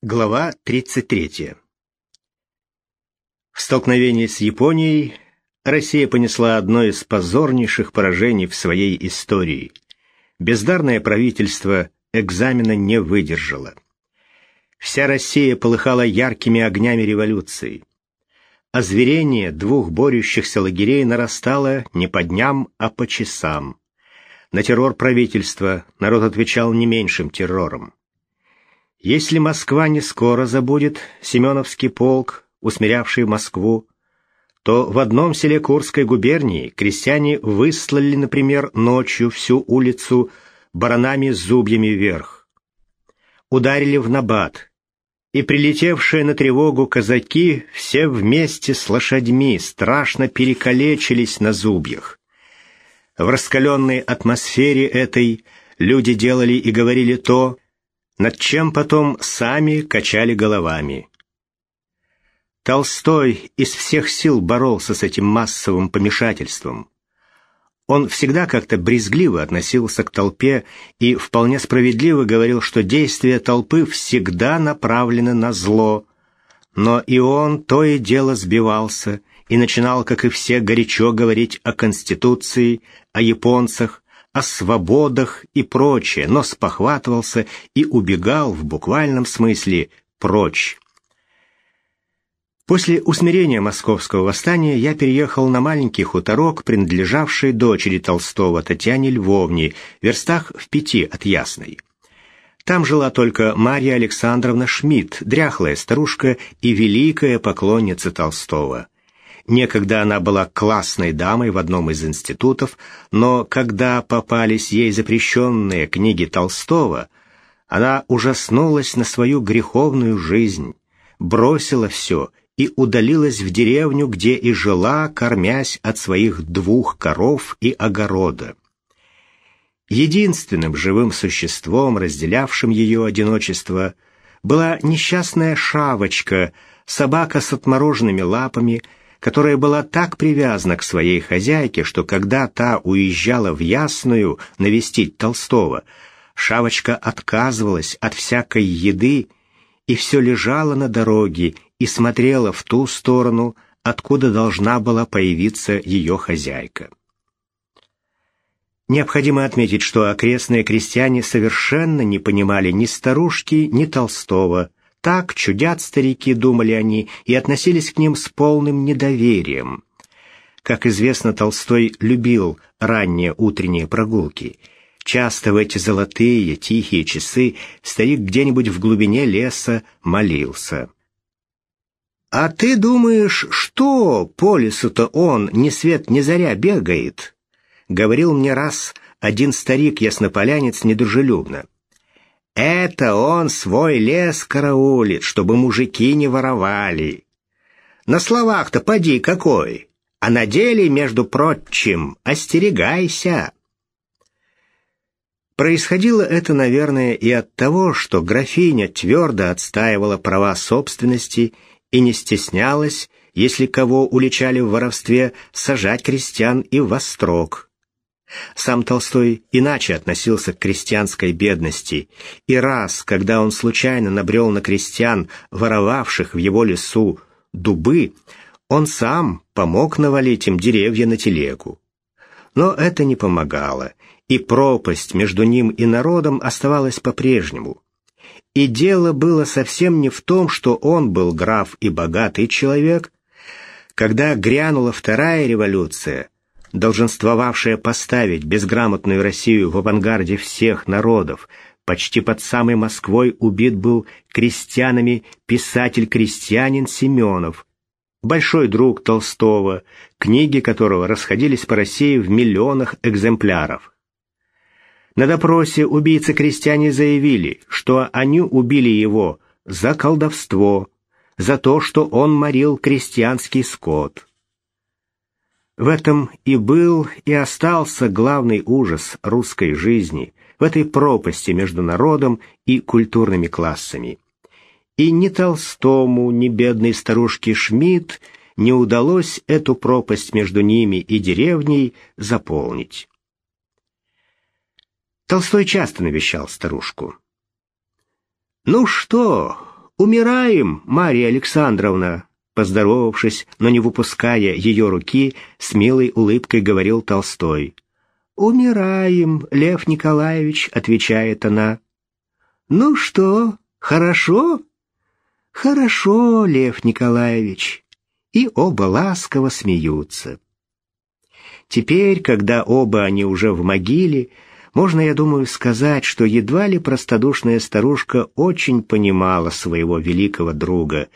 Глава 33. В столкновении с Японией Россия понесла одно из позорнейших поражений в своей истории. Бездарное правительство экзамена не выдержало. Вся Россия полыхала яркими огнями революции. Озверение двух борющихся лагерей нарастало не по дням, а по часам. На террор правительства народ отвечал не меньшим террором. Если Москва не скоро забудет Семеновский полк, усмирявший Москву, то в одном селе Курской губернии крестьяне выслали, например, ночью всю улицу баранами с зубьями вверх. Ударили в набат, и прилетевшие на тревогу казаки все вместе с лошадьми страшно перекалечились на зубьях. В раскаленной атмосфере этой люди делали и говорили то, над чем потом сами качали головами. Толстой из всех сил боролся с этим массовым помешательством. Он всегда как-то брезгливо относился к толпе и вполне справедливо говорил, что действия толпы всегда направлены на зло. Но и он то и дело сбивался и начинал, как и все, горячо говорить о Конституции, о японцах, о свободах и прочее, но спохватывался и убегал в буквальном смысле прочь. После усмирения московского восстания я переехал на маленький хуторок, принадлежавший дочери Толстого Татьяне Львовне, в верстах в пяти от Ясной. Там жила только Марья Александровна Шмидт, дряхлая старушка и великая поклонница Толстого. Некогда она была классной дамой в одном из институтов, но когда попались ей запрещенные книги Толстого, она ужаснулась на свою греховную жизнь, бросила все и удалилась в деревню, где и жила, кормясь от своих двух коров и огорода. Единственным живым существом, разделявшим ее одиночество, была несчастная шавочка, собака с отмороженными лапами, которая была так привязана к своей хозяйке, что когда та уезжала в Ясную навестить Толстого, Шавочка отказывалась от всякой еды и все лежала на дороге и смотрела в ту сторону, откуда должна была появиться ее хозяйка. Необходимо отметить, что окрестные крестьяне совершенно не понимали ни старушки, ни Толстого, так чудят старики, думали они, и относились к ним с полным недоверием. Как известно, Толстой любил ранние утренние прогулки. Часто в эти золотые, тихие часы старик где-нибудь в глубине леса молился. «А ты думаешь, что по лесу-то он ни свет ни заря бегает?» — говорил мне раз один старик-яснополянец недружелюбно. Это он свой лес караулит, чтобы мужики не воровали. На словах-то поди какой, а на деле, между прочим, остерегайся. Происходило это, наверное, и от того, что графиня твердо отстаивала права собственности и не стеснялась, если кого уличали в воровстве, сажать крестьян и в острог. Сам Толстой иначе относился к крестьянской бедности, и раз, когда он случайно набрел на крестьян, воровавших в его лесу дубы, он сам помог навалить им деревья на телегу. Но это не помогало, и пропасть между ним и народом оставалась по-прежнему. И дело было совсем не в том, что он был граф и богатый человек. Когда грянула вторая революция – долженствовавшая поставить безграмотную Россию в авангарде всех народов, почти под самой Москвой убит был крестьянами писатель-крестьянин Семенов, большой друг Толстого, книги которого расходились по России в миллионах экземпляров. На допросе убийцы-крестьяне заявили, что они убили его за колдовство, за то, что он морил крестьянский скот. В этом и был, и остался главный ужас русской жизни, в этой пропасти между народом и культурными классами. И ни Толстому, ни бедной старушке Шмидт не удалось эту пропасть между ними и деревней заполнить. Толстой часто навещал старушку. «Ну что, «Умираем, Мария Александровна!» Поздоровавшись, но не выпуская ее руки, с милой улыбкой говорил Толстой. «Умираем, Лев Николаевич», — отвечает она. «Ну что, хорошо?» «Хорошо, Лев Николаевич». И оба ласково смеются. Теперь, когда оба они уже в могиле, можно, я думаю, сказать, что едва ли простодушная старушка очень понимала своего великого друга.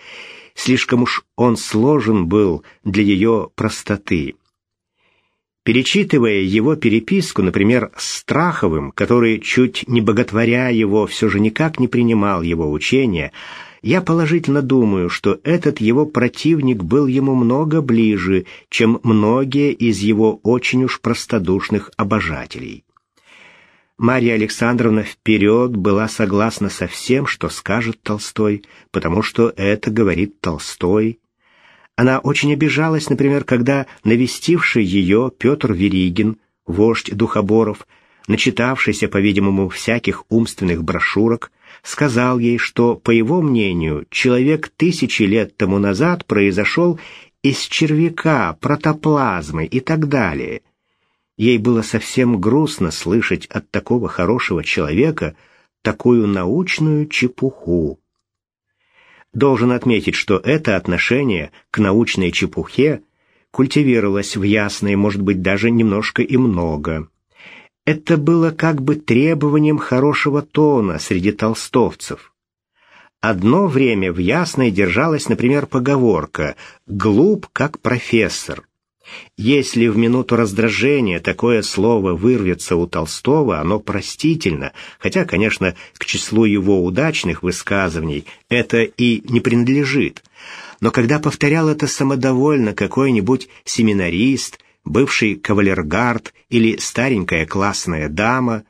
Слишком уж он сложен был для ее простоты. Перечитывая его переписку, например, с Страховым, который, чуть не боготворя его, все же никак не принимал его учения, я положительно думаю, что этот его противник был ему много ближе, чем многие из его очень уж простодушных обожателей. Марья Александровна вперед была согласна со всем, что скажет Толстой, потому что это говорит Толстой. Она очень обижалась, например, когда навестивший ее Петр Веригин, вождь Духоборов, начитавшийся, по-видимому, всяких умственных брошюрок, сказал ей, что, по его мнению, человек тысячи лет тому назад произошел из червяка, протоплазмы и так далее. Ей было совсем грустно слышать от такого хорошего человека такую научную чепуху. Должен отметить, что это отношение к научной чепухе культивировалось в Ясной, может быть, даже немножко и много. Это было как бы требованием хорошего тона среди толстовцев. Одно время в Ясной держалась, например, поговорка «глуп, как профессор». Если в минуту раздражения такое слово вырвется у Толстого, оно простительно, хотя, конечно, к числу его удачных высказываний это и не принадлежит. Но когда повторял это самодовольно какой-нибудь семинарист – бывший кавалергард или старенькая классная дама,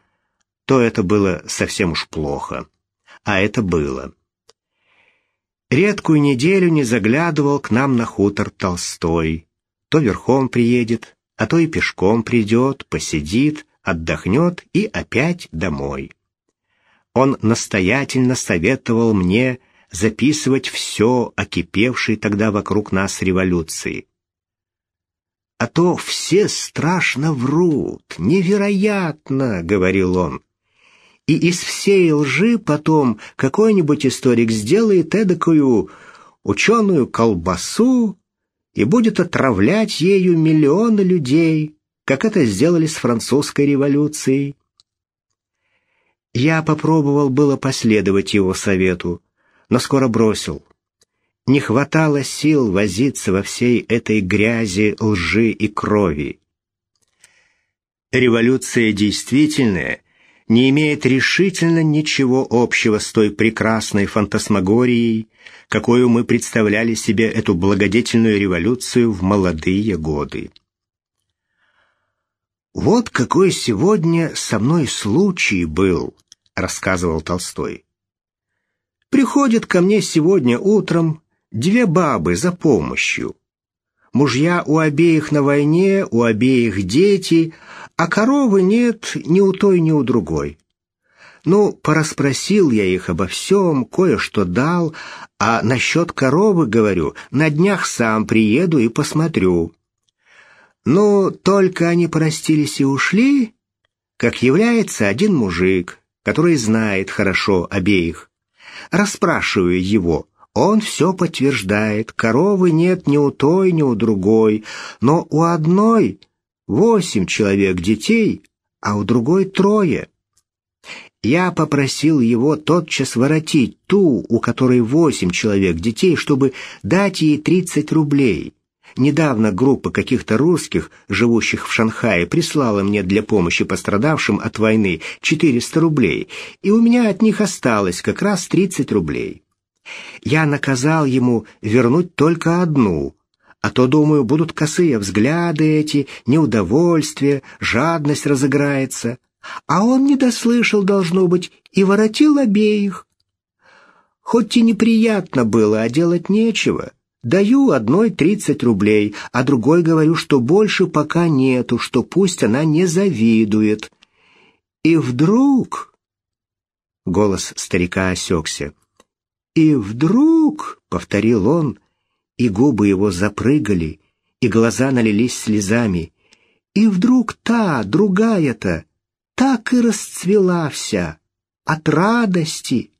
то это было совсем уж плохо. А это было. Редкую неделю не заглядывал к нам на хутор Толстой. То верхом приедет, а то и пешком придет, посидит, отдохнет и опять домой. Он настоятельно советовал мне записывать все о кипевшей тогда вокруг нас революции а то все страшно врут. Невероятно, — говорил он. И из всей лжи потом какой-нибудь историк сделает эдакую ученую колбасу и будет отравлять ею миллионы людей, как это сделали с французской революцией. Я попробовал было последовать его совету, но скоро бросил не хватало сил возиться во всей этой грязи лжи и крови. Революция действительная не имеет решительно ничего общего с той прекрасной фантасмагорией, какую мы представляли себе эту благодетельную революцию в молодые годы. «Вот какой сегодня со мной случай был», — рассказывал Толстой. «Приходит ко мне сегодня утром Две бабы за помощью. Мужья у обеих на войне, у обеих дети, а коровы нет ни у той, ни у другой. Ну, пораспросил я их обо всем, кое-что дал, а насчет коровы, говорю, на днях сам приеду и посмотрю. Ну, только они простились и ушли, как является один мужик, который знает хорошо обеих. Расспрашиваю его, он все подтверждает, коровы нет ни у той, ни у другой, но у одной восемь человек детей, а у другой трое. Я попросил его тотчас воротить ту, у которой восемь человек детей, чтобы дать ей тридцать рублей. Недавно группа каких-то русских, живущих в Шанхае, прислала мне для помощи пострадавшим от войны 400 рублей, и у меня от них осталось как раз 30 рублей. Я наказал ему вернуть только одну, а то, думаю, будут косые взгляды эти, неудовольствие, жадность разыграется. А он не дослышал, должно быть, и воротил обеих. Хоть и неприятно было, а делать нечего. Даю одной тридцать рублей, а другой говорю, что больше пока нету, что пусть она не завидует. И вдруг... Голос старика осекся. И вдруг, — повторил он, и губы его запрыгали, и глаза налились слезами, и вдруг та, другая-то, так и расцвела вся, от радости.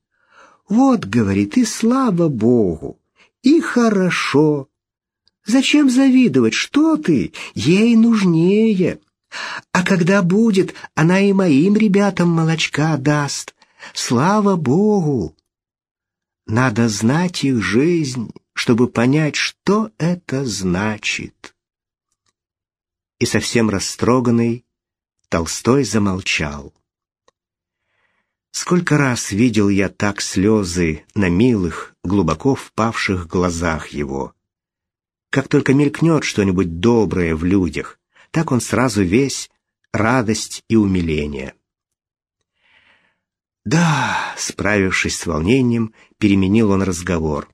Вот, говорит, и слава Богу, и хорошо. Зачем завидовать, что ты, ей нужнее. А когда будет, она и моим ребятам молочка даст. Слава Богу! Надо знать их жизнь, чтобы понять, что это значит. И совсем растроганный, Толстой замолчал. Сколько раз видел я так слезы на милых, глубоко впавших глазах его. Как только мелькнет что-нибудь доброе в людях, так он сразу весь радость и умиление. Да, справившись с волнением, переменил он разговор.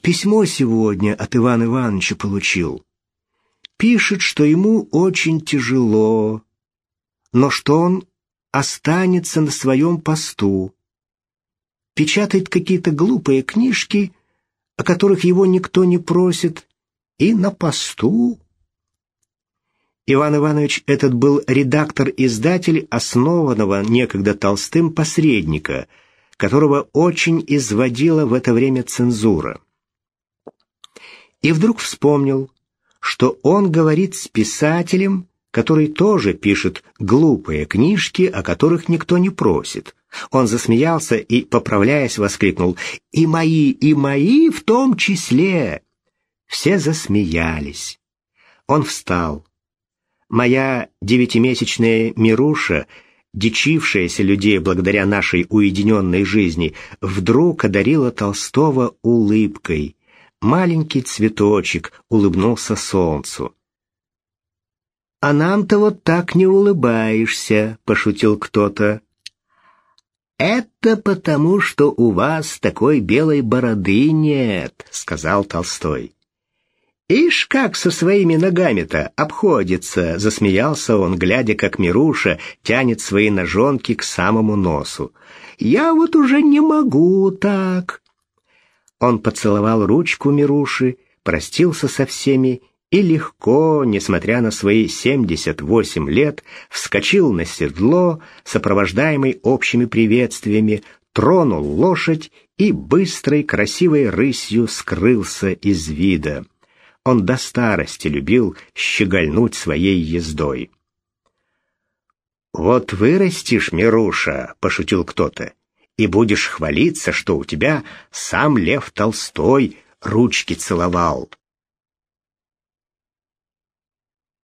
Письмо сегодня от Ивана Ивановича получил. Пишет, что ему очень тяжело, но что он останется на своем посту. Печатает какие-то глупые книжки, о которых его никто не просит, и на посту. Иван Иванович этот был редактор-издатель основанного некогда Толстым посредника, которого очень изводила в это время цензура. И вдруг вспомнил, что он говорит с писателем, который тоже пишет глупые книжки, о которых никто не просит. Он засмеялся и, поправляясь, воскликнул «И мои, и мои в том числе!» Все засмеялись. Он встал. Моя девятимесячная Мируша, дичившаяся людей благодаря нашей уединенной жизни, вдруг одарила Толстого улыбкой. Маленький цветочек улыбнулся солнцу. «А нам-то вот так не улыбаешься», — пошутил кто-то. «Это потому, что у вас такой белой бороды нет», — сказал Толстой. «Ишь, как со своими ногами-то обходится!» — засмеялся он, глядя, как Мируша тянет свои ножонки к самому носу. «Я вот уже не могу так!» Он поцеловал ручку Мируши, простился со всеми и легко, несмотря на свои 78 лет, вскочил на седло, сопровождаемый общими приветствиями, тронул лошадь и быстрой красивой рысью скрылся из вида. Он до старости любил щегольнуть своей ездой. «Вот вырастешь, Мируша», — пошутил кто-то, — «и будешь хвалиться, что у тебя сам Лев Толстой ручки целовал».